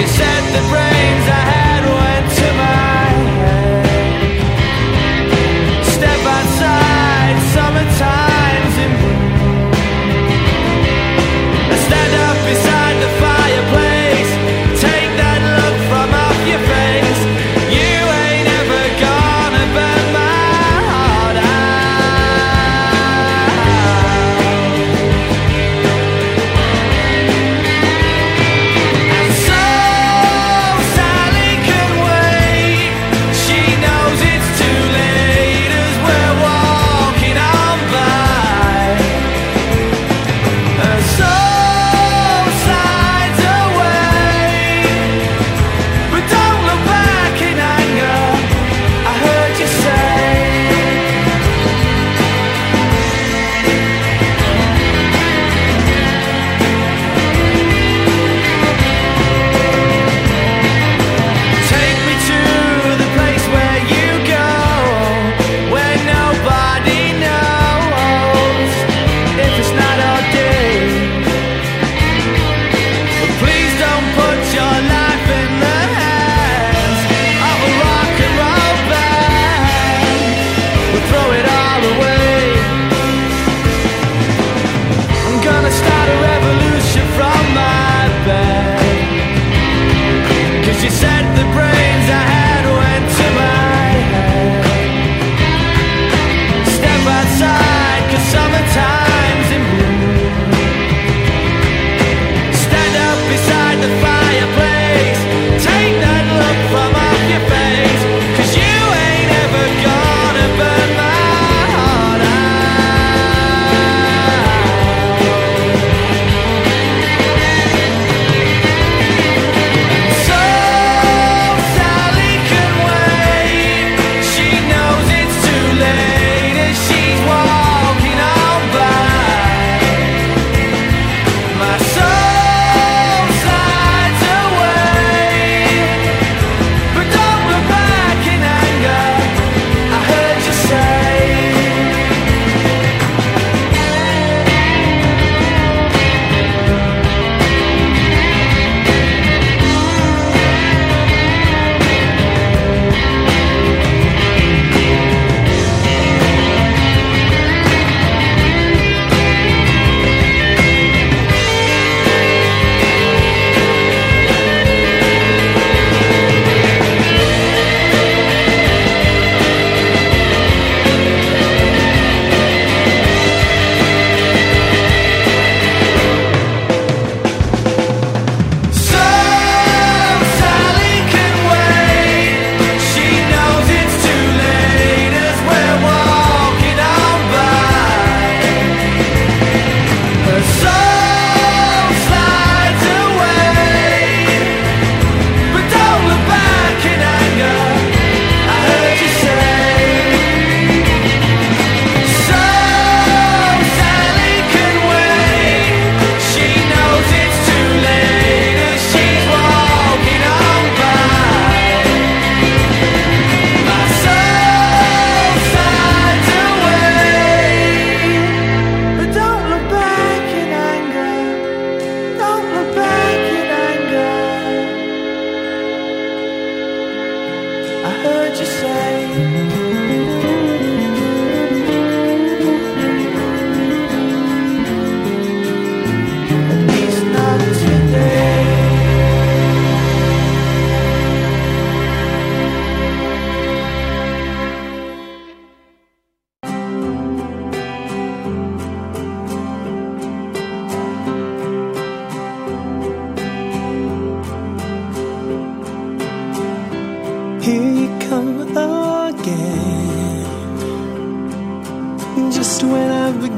she said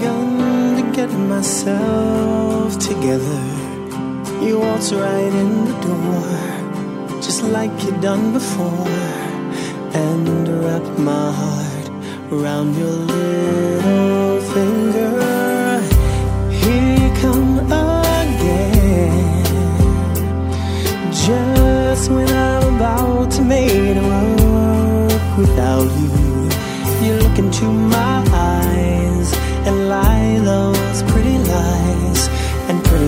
begun to get myself together. You waltz right in the door, just like you done before, and wrap my heart around your little finger. Here you come again, just when I'm about to make it work without you.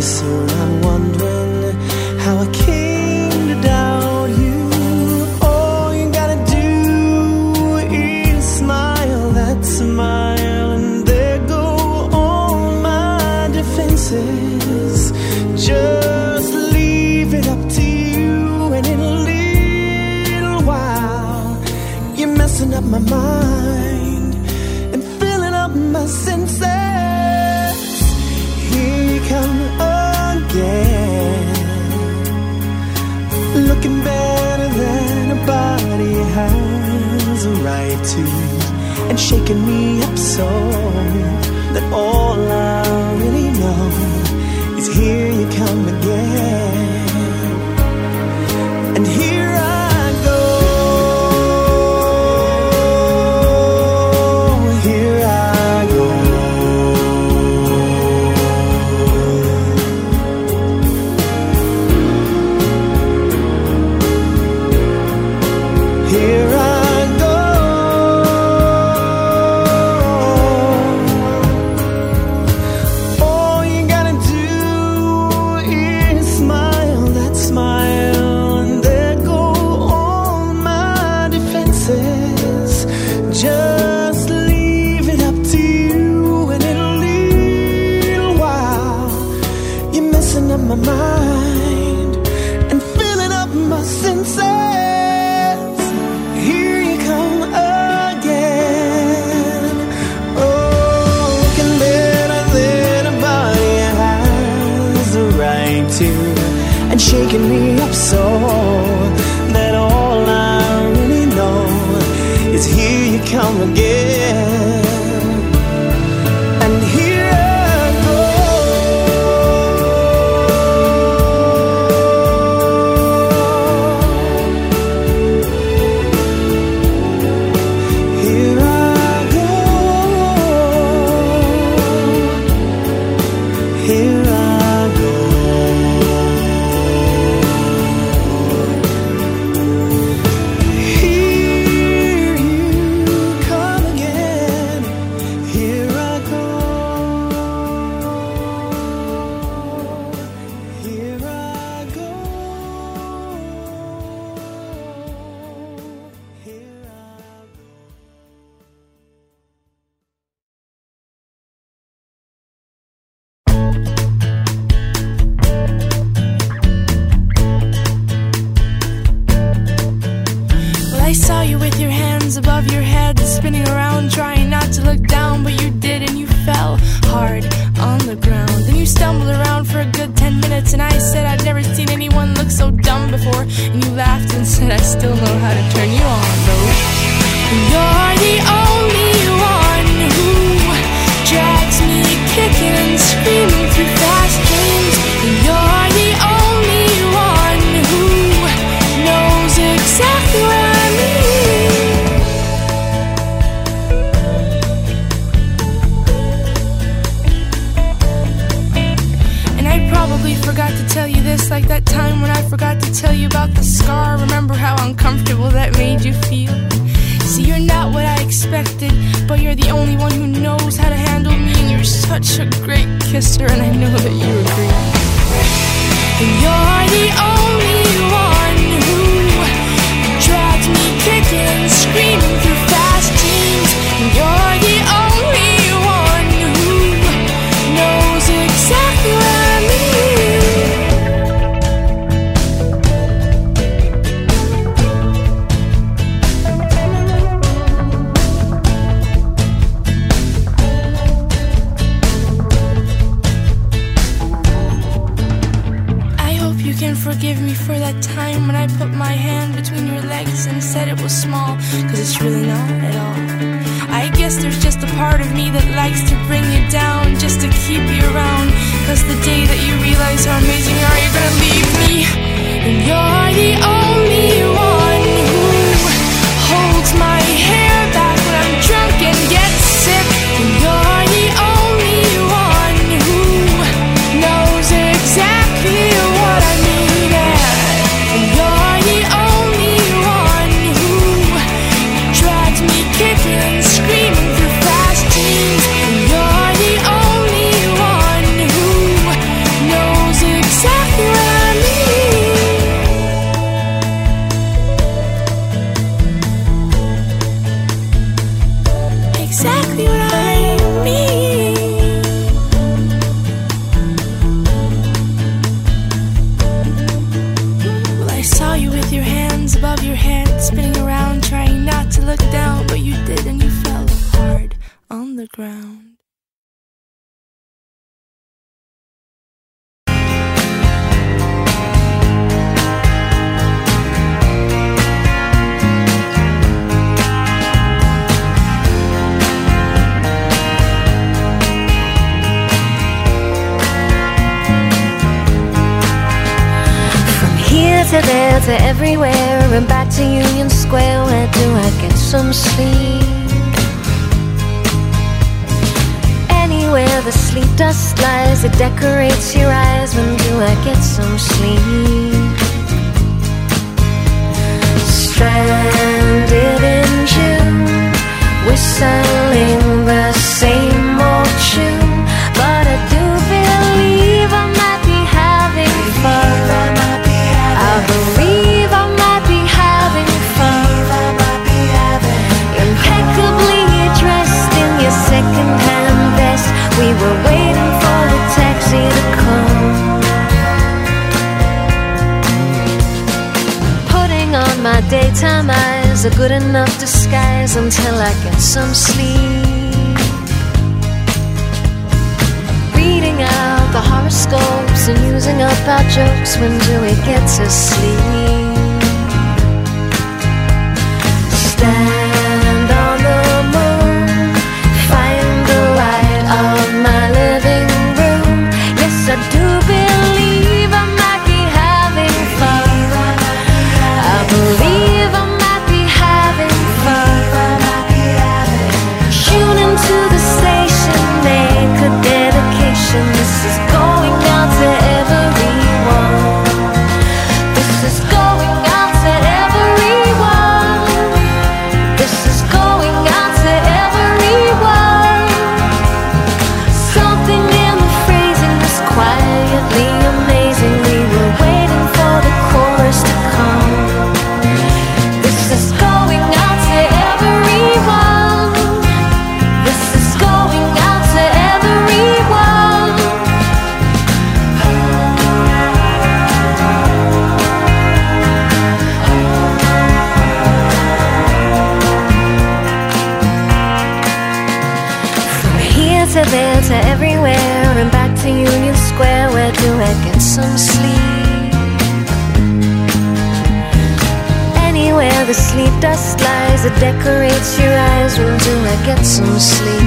surround waking me up so that all I our jokes. When do we get some sleep?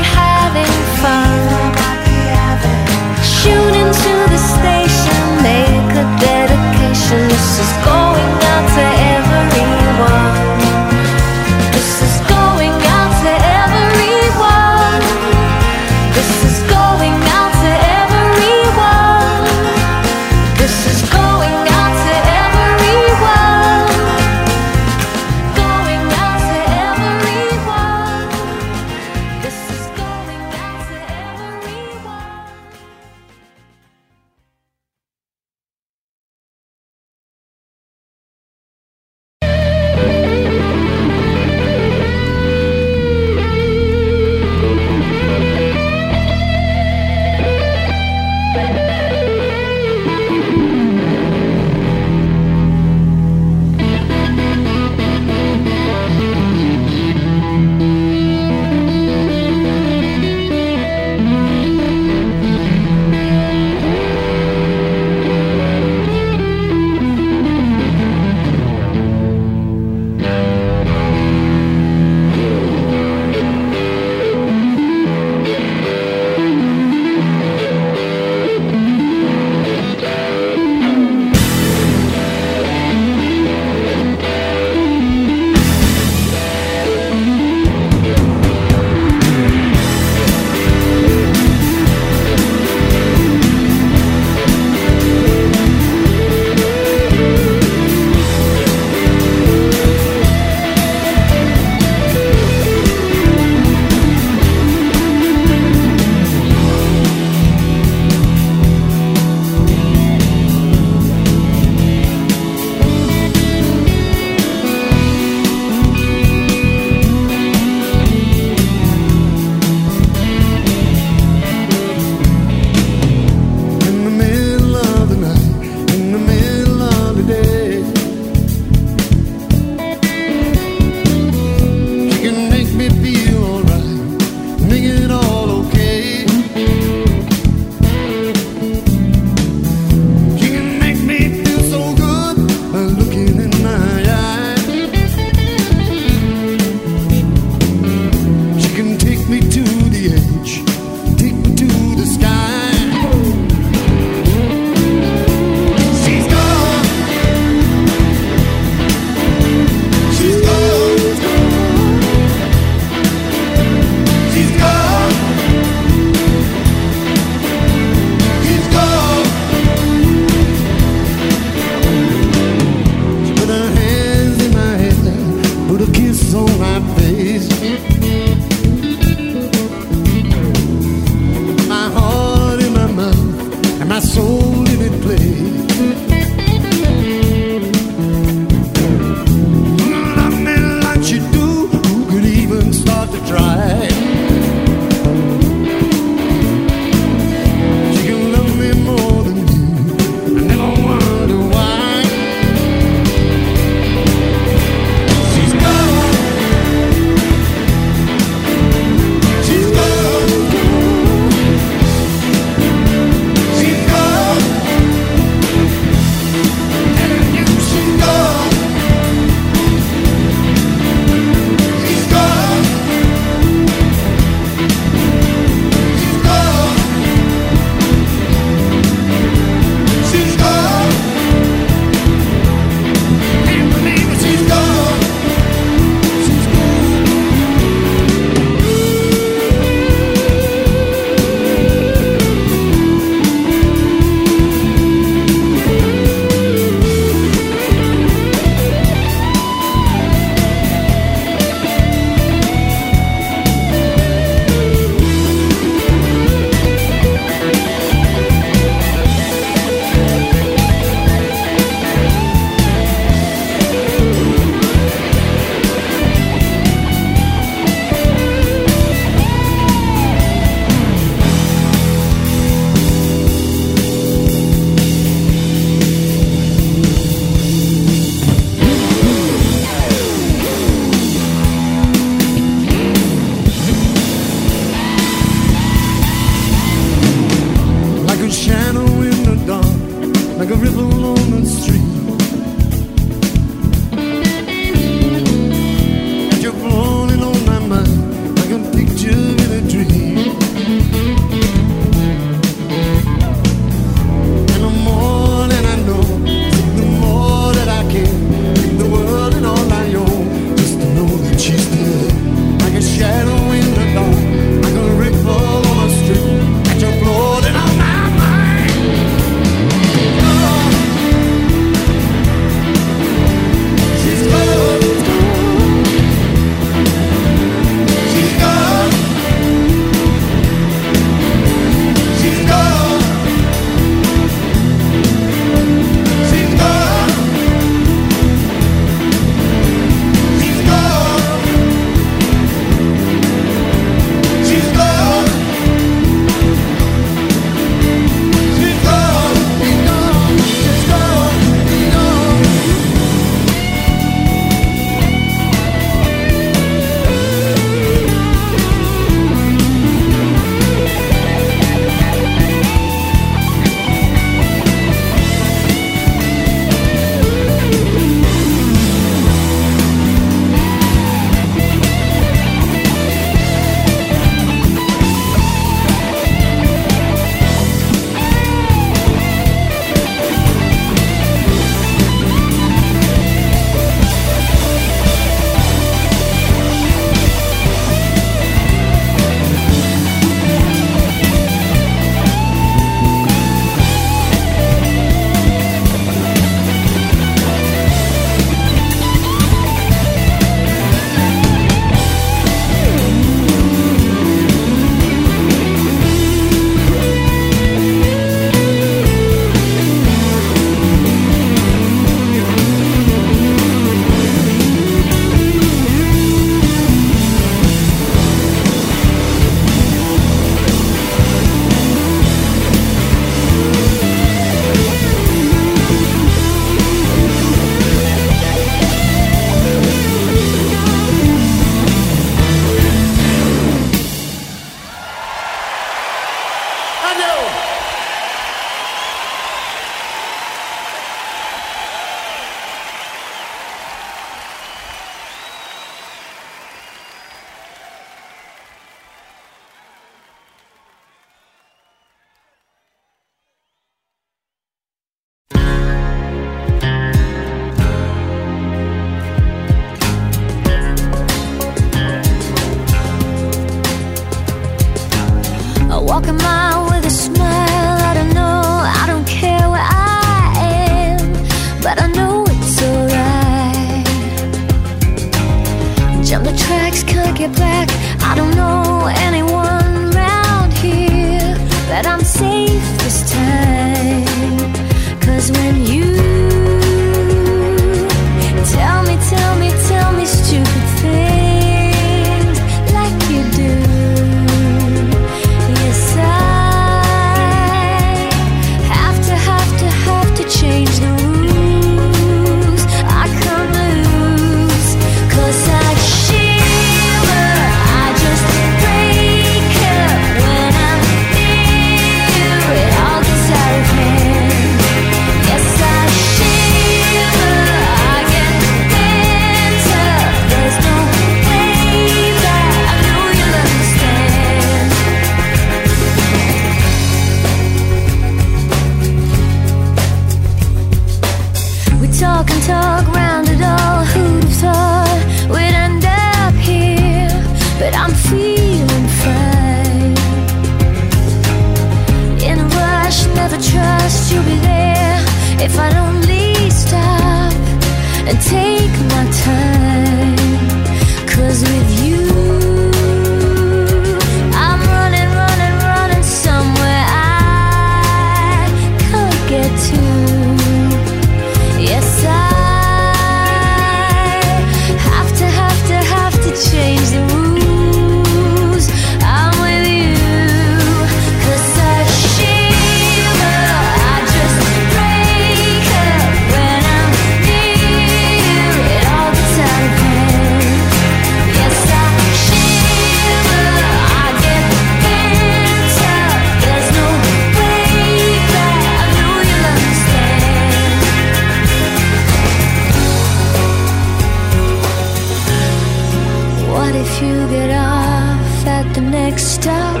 What if you get off at the next stop?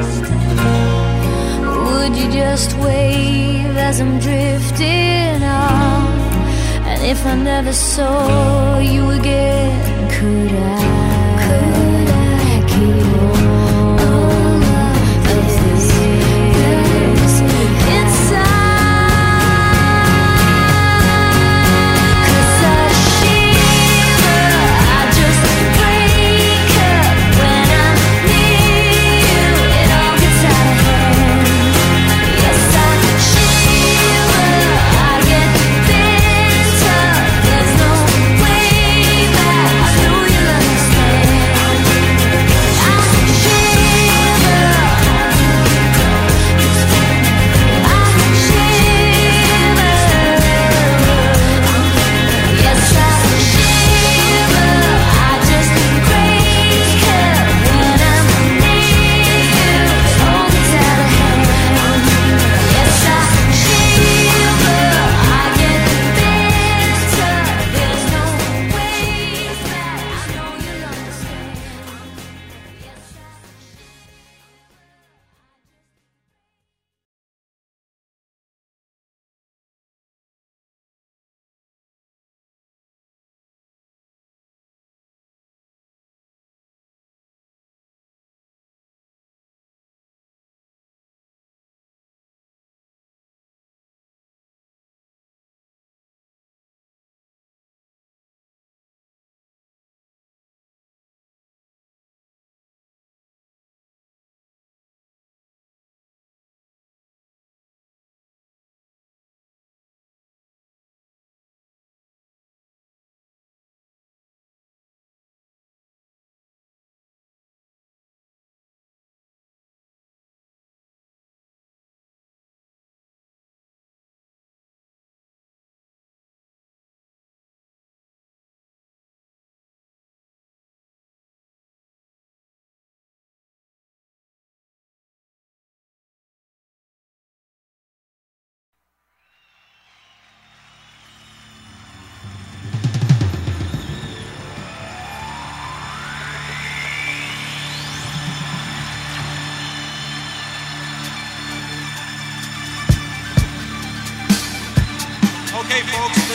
Would you just wave as I'm drifting off? And if I never saw you again, could I?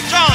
John.